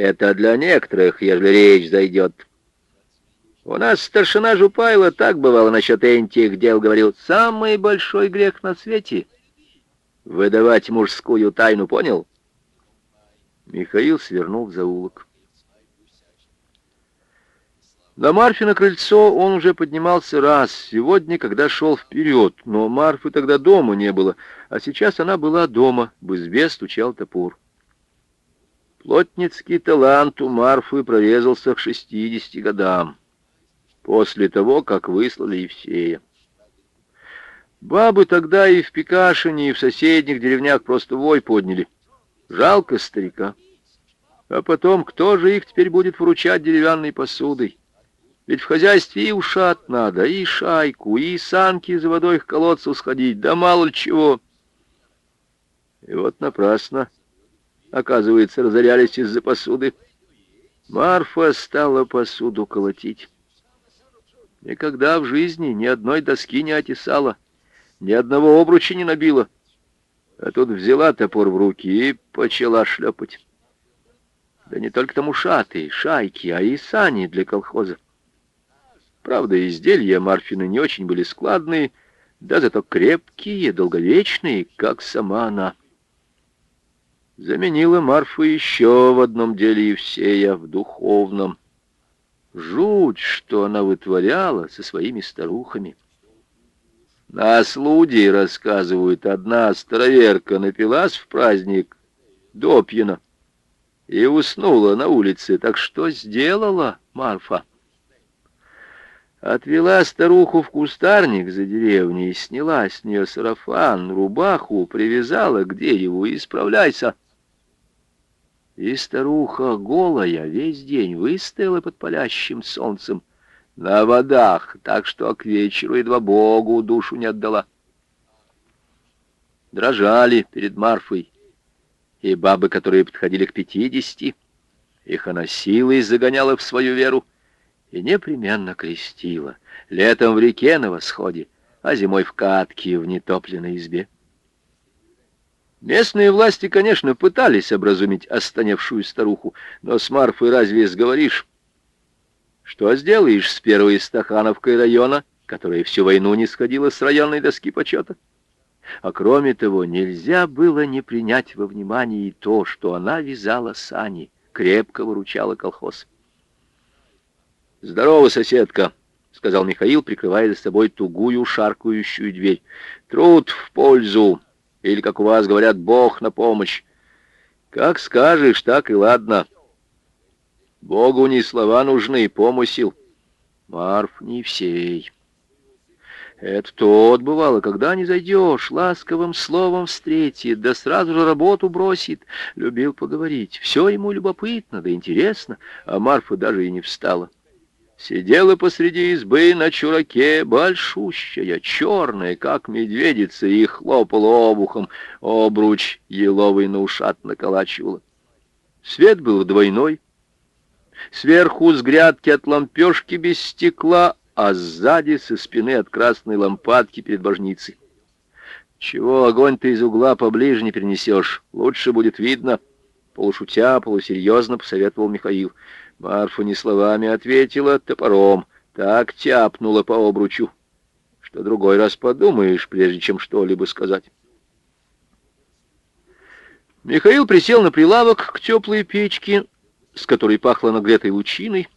Это для некоторых, ежели речь зайдет. У нас старшина Жупайло так бывало насчет этих дел говорил. Самый большой грех на свете — выдавать мужскую тайну, понял? Михаил свернул в заулок. На Марфино крыльцо он уже поднимался раз, сегодня, когда шел вперед, но Марфы тогда дома не было, а сейчас она была дома, в избе стучал топор. Плотницкий талант у Марфы прорезался к шестидесяти годам, после того, как выслали Евсея. Бабы тогда и в Пекашине, и в соседних деревнях просто вой подняли. Жалко старика. А потом, кто же их теперь будет вручать деревянной посудой? Ведь в хозяйстве и ушат надо, и шайку, и санки за водой к колодцу сходить, да мало ли чего. И вот напрасно, оказывается, разорялись из-за посуды. Марфа стала посуду колотить. Никогда в жизни ни одной доски не отесала, ни одного обруча не набила. А тут взяла топор в руки и почала шлепать. Да не только там ушаты, шайки, а и сани для колхоза. Правда, изделия Марфины не очень были складные, да зато крепкие, долговечные, как сама она. Заменила Марфу еще в одном деле Евсея, в духовном. Жуть, что она вытворяла со своими старухами. На слуди, рассказывают, одна староверка напилась в праздник до пьяна и уснула на улице. Так что сделала Марфа? Отвела старуху в кустарник за деревней, сняла с нее сарафан, рубаху, привязала к дереву и исправляйся. И старуха голая весь день выстояла под палящим солнцем на водах, так что к вечеру едва Богу душу не отдала. Дрожали перед Марфой и бабы, которые подходили к пятидесяти. Их она силой загоняла в свою веру и непременно крестила. Летом в реке на восходе, а зимой в катке в нетопленной избе. Местные власти, конечно, пытались образумить останевшую старуху, но с Марфой разве сговоришь? Что сделаешь с первой стахановкой района, которая всю войну не сходила с районной доски почета? А кроме того, нельзя было не принять во внимание и то, что она вязала сани, крепко выручала колхоз. «Здорово, соседка», — сказал Михаил, прикрывая за собой тугую шаркающую дверь. «Труд в пользу, или, как у вас говорят, Бог на помощь. Как скажешь, так и ладно. Богу не слова нужны, помысел. Марф не всей». Это тот, бывало, когда не зайдешь, ласковым словом встретит, да сразу же работу бросит. Любил поговорить. Все ему любопытно, да интересно, а Марфа даже и не встала. Сидела посреди избы на чураке, большущая, черная, как медведица, и хлопала обухом, обруч еловый на ушат наколачивала. Свет был двойной. Сверху с грядки от лампешки без стекла, а сзади со спины от красной лампадки перед божницей. Чего огонь ты из угла поближе не перенесешь, лучше будет видно. Полушутя, полусерьезно посоветовал Михаил. Марфа не словами ответила, топором. Так тяпнула по обручу, что другой раз подумаешь, прежде чем что-либо сказать. Михаил присел на прилавок к теплой печке, с которой пахло нагретой лучиной,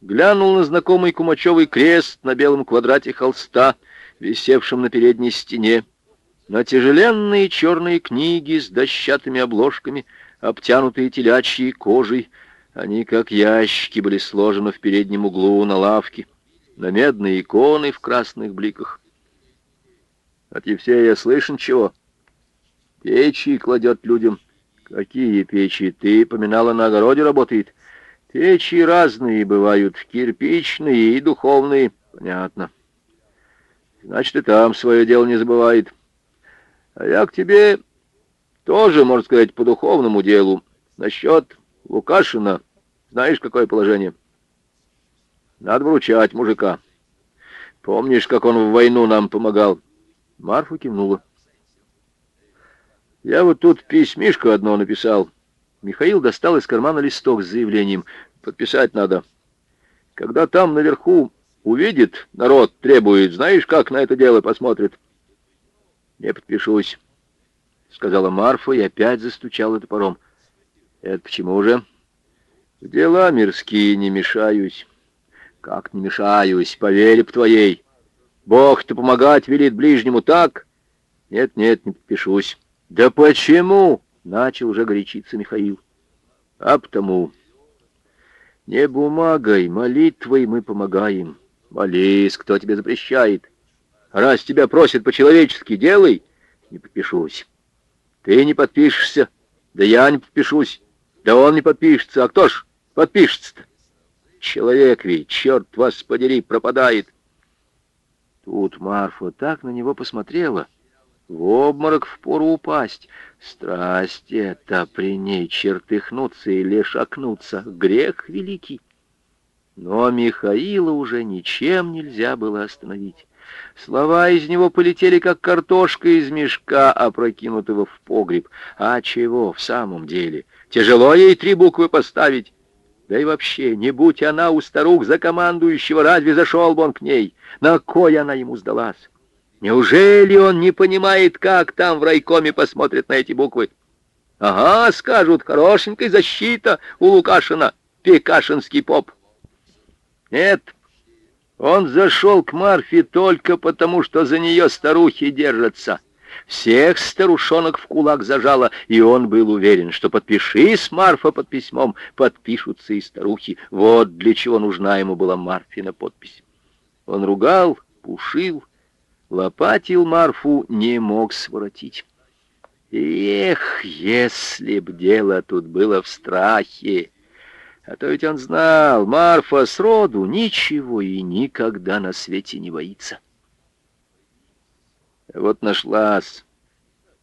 глянул на знакомый кумачевый крест на белом квадрате холста, висевшем на передней стене, на тяжеленные черные книги с дощатыми обложками, обтянутые телячьей кожей, они, как ящики, были сложены в переднем углу на лавке, на медные иконы в красных бликах. От Евсея слышен чего? Печи кладет людям. Какие печи? Ты поминала, на огороде работает. Печи разные бывают, кирпичные и духовные. Понятно. Значит, и там свое дело не забывает. А я к тебе тоже, можно сказать, по духовному делу. Насчет Лукашина, знаешь, какое положение? Надо вручать мужика. Помнишь, как он в войну нам помогал? Марфа кивнула. Я вот тут письмишко одно написал. Михаил достал из кармана листок с заявлением. Подписать надо. Когда там наверху увидит, народ требует, знаешь, как на это дело посмотрит? Не подпишусь, сказала Марфа и опять застучала топором. Это почему же? Дела мирские не мешаюсь. Как не мешаюсь, поверь б твоей. Бог-то помогать велит ближнему так? Нет, нет, не подпишусь. Да почему? Начал уже горячиться Михаил. А потому... Не бумагой, молитвой мы помогаем. Молись, кто тебе запрещает. Раз тебя просят по-человечески, делай. Не подпишусь. Ты не подпишешься. Да я не подпишусь. Да он не подпишется. А кто ж подпишется-то? Человек ведь, черт вас подери, пропадает. Тут Марфа так на него посмотрела, в обморок впору упасть. Страсть это при ней чертыхнуться или шакнуться. Грех великий. Но Михаила уже ничем нельзя было остановить. Слова из него полетели, как картошка из мешка, опрокинутого в погреб. А чего в самом деле? Тяжело ей три буквы поставить. Да и вообще, не будь она у старух за командующего, разве зашел бы он к ней? На кой она ему сдалась? Неужели он не понимает, как там в райкоме посмотрят на эти буквы? Ага, скажут, хорошенькая защита у Лукашина, пекашинский поп. Нет, он зашел к Марфе только потому, что за нее старухи держатся. Всех старушонок в кулак зажала, и он был уверен, что подпишись, Марфа, под письмом, подпишутся и старухи. Вот для чего нужна ему была Марфина подпись. Он ругал, пушил, Лопатил Марфу не мог своротить. Эх, если б дело тут было в страхе! А то ведь он знал, Марфа сроду ничего и никогда на свете не боится. Вот нашлась,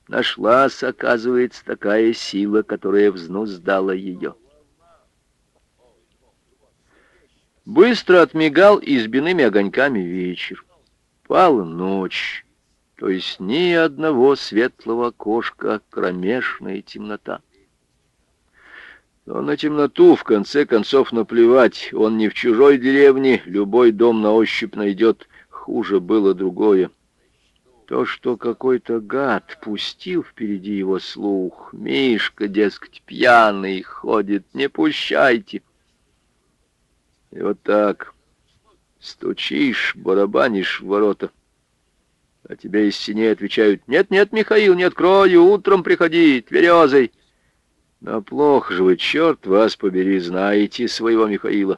нашлась, оказывается, такая сила, которая взнуздала ее. Быстро отмигал избиными огоньками вечер. Пала ночь, то есть ни одного светлого окошка, кромешная темнота. Но на темноту, в конце концов, наплевать. Он не в чужой деревне, любой дом на ощупь найдет. Хуже было другое. То, что какой-то гад пустил впереди его слух. Мишка, дескать, пьяный ходит, не пущайте. И вот так... Стучишь, барабанишь в ворота. А тебе из синей отвечают, «Нет-нет, Михаил, не открою, утром приходи, тверезой». Но плохо же вы, черт вас побери, знаете своего Михаила.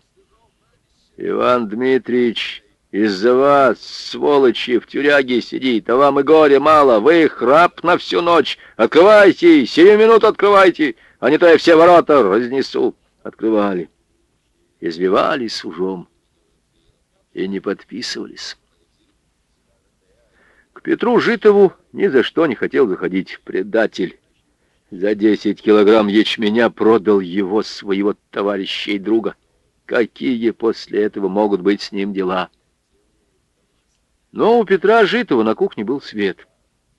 Иван Дмитриевич из-за вас, сволочи, в тюряге сидит, а вам и горе мало, вы храп на всю ночь. Открывайте, сию минут открывайте, а не то я все ворота разнесу. Открывали, избивались ужом и не подписывались. К Петру Житову ни за что не хотел заходить. Предатель. За десять килограмм ячменя продал его, своего товарища и друга. Какие после этого могут быть с ним дела? Но у Петра Житова на кухне был свет.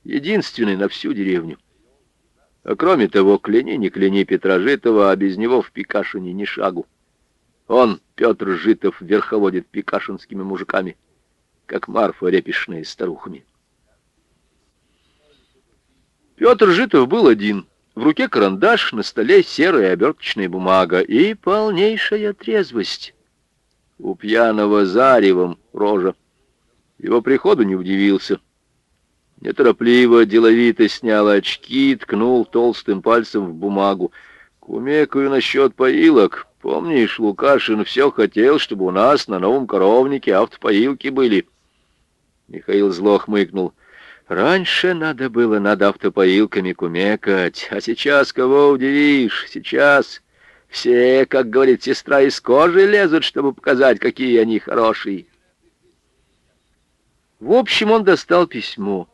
Единственный на всю деревню. А кроме того, кляни, не кляни Петра Житова, а без него в Пикашине ни шагу. Он, Петр Житов, верховодит пикашинскими мужиками, как Марфа Репишная старухами. Петр Житов был один. В руке карандаш, на столе серая оберточная бумага и полнейшая трезвость. У пьяного заревом рожа. Его приходу не удивился. Неторопливо, деловито снял очки, ткнул толстым пальцем в бумагу. Кумекаю насчет поилок. Помнишь, Лукашин все хотел, чтобы у нас на новом коровнике автопоилки были. Михаил зло хмыкнул. Раньше надо было над автопоилками кумекать, а сейчас кого удивишь? Сейчас все, как говорит сестра, из кожи лезут, чтобы показать, какие они хорошие. В общем, он достал письмо,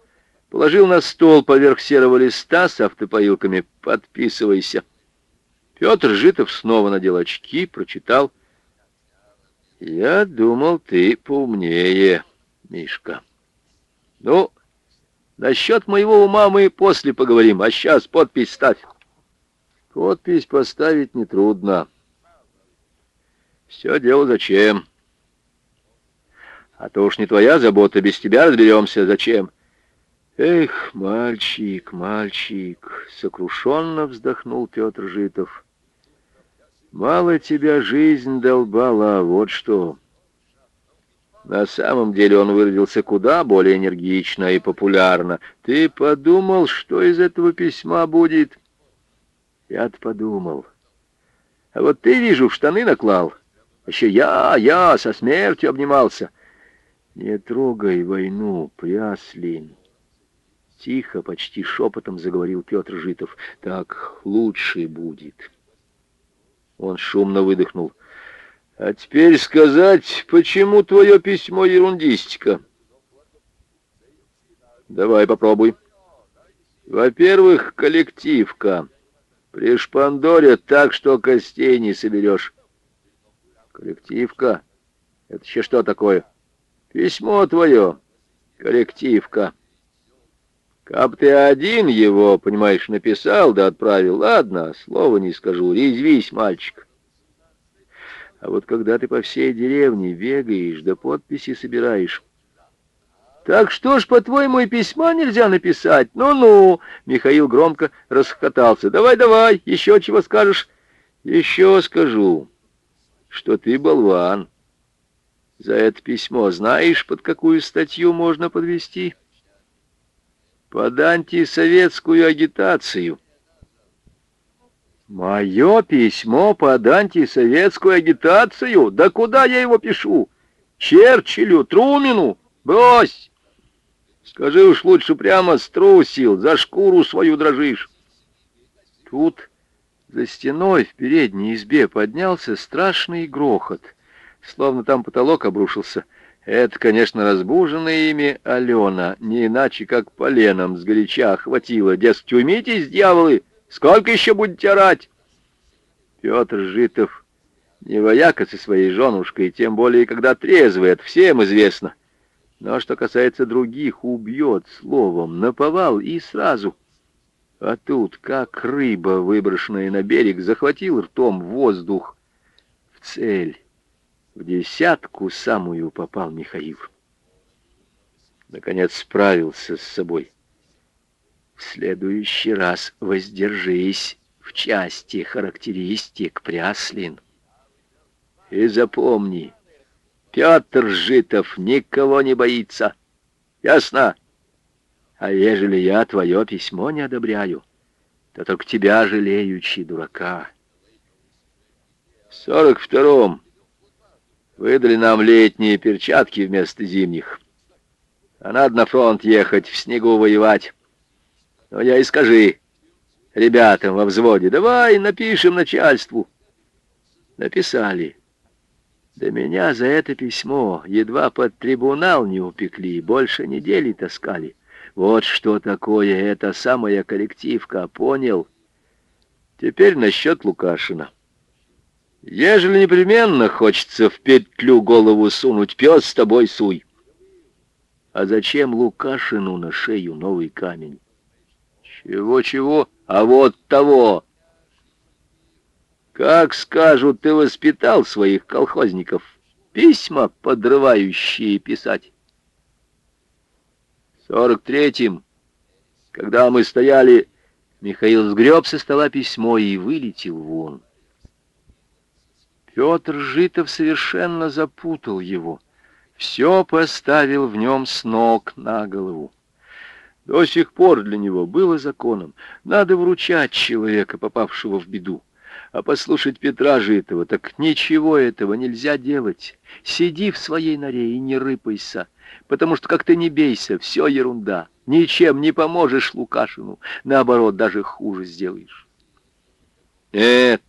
положил на стол поверх серого листа с автопоилками «Подписывайся». Петр Житов снова надел очки, прочитал. «Я думал, ты поумнее, Мишка. Ну, насчет моего ума мы после поговорим, а сейчас подпись ставь». Подпись поставить нетрудно. Все дело зачем? А то уж не твоя забота, без тебя разберемся. Зачем? Эх, мальчик, мальчик, сокрушенно вздохнул Петр Житов. Мало тебя жизнь долбала, вот что. На самом деле он выразился куда более энергично и популярно. Ты подумал, что из этого письма будет? Я-то подумал. А вот ты, вижу, в штаны наклал. Еще я, я со смертью обнимался. Не трогай войну, Пряслин. Тихо, почти шепотом заговорил Петр Житов. Так лучше будет. Он шумно выдохнул. А теперь сказать, почему твое письмо ерундистика? Давай попробуй. Во-первых, коллективка. Пришпандорят так, что костей не соберешь. Коллективка? Это еще что такое? Письмо твое. Коллективка. Каб ты один его, понимаешь, написал да отправил, ладно, слова не скажу, резвись, мальчик. А вот когда ты по всей деревне бегаешь, да подписи собираешь, «Так что ж, по-твоему, и письма нельзя написать? Ну-ну!» Михаил громко расхотался. «Давай-давай, еще чего скажешь?» «Еще скажу, что ты болван. За это письмо знаешь, под какую статью можно подвести?» под антисоветскую агитацию. Мое письмо под антисоветскую агитацию? Да куда я его пишу? Черчиллю, Трумину? Брось! Скажи уж лучше прямо струсил, за шкуру свою дрожишь. Тут за стеной в передней избе поднялся страшный грохот, словно там потолок обрушился — это, конечно, разбуженная ими Алена, не иначе, как поленом сгоряча охватила. Дескать, уймитесь, дьяволы, сколько еще будете орать? Петр Житов не вояка со своей женушкой, тем более, когда трезвый, это всем известно. Но что касается других, убьет словом, наповал и сразу. А тут, как рыба, выброшенная на берег, захватил ртом воздух в цель. В десятку самую попал Михаил. Наконец справился с собой. В следующий раз воздержись в части характеристик, Пряслин. И запомни, Петр Житов никого не боится. Ясно? А ежели я твое письмо не одобряю, то только тебя жалеючи, дурака. В сорок втором Выдали нам летние перчатки вместо зимних. А надо на фронт ехать, в снегу воевать. Но я и скажи ребятам во взводе, давай напишем начальству. Написали. Да меня за это письмо едва под трибунал не упекли, больше недели таскали. Вот что такое эта самая коллективка, понял? Теперь насчет Лукашина. Ежели непременно хочется в петлю голову сунуть, пес с тобой суй. А зачем Лукашину на шею новый камень? Чего-чего? А вот того! Как скажут, ты воспитал своих колхозников письма, подрывающие писать. Сорок третьим, когда мы стояли, Михаил сгреб со стола письмо и вылетел вон. Петр Житов совершенно запутал его, все поставил в нем с ног на голову. До сих пор для него было законом. Надо вручать человека, попавшего в беду. А послушать Петра Житова, так ничего этого нельзя делать. Сиди в своей норе и не рыпайся, потому что как ты не бейся, все ерунда. Ничем не поможешь Лукашину, наоборот, даже хуже сделаешь. Нет,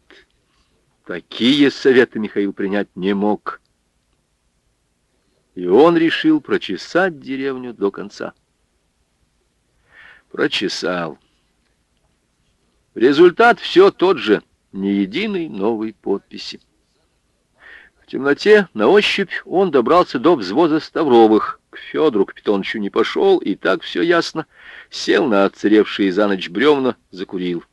Такие советы Михаил принять не мог. И он решил прочесать деревню до конца. Прочесал. Результат все тот же, ни единой новой подписи. В темноте на ощупь он добрался до взвоза Ставровых. К Федору Капитоновичу не пошел, и так все ясно. Сел на отцаревшие за ночь бревна, закурил.